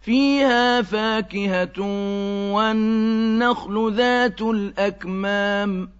فِيهَا فَاكِهَةٌ وَالنَّخْلُ ذَاتُ الْأَكْمَامِ.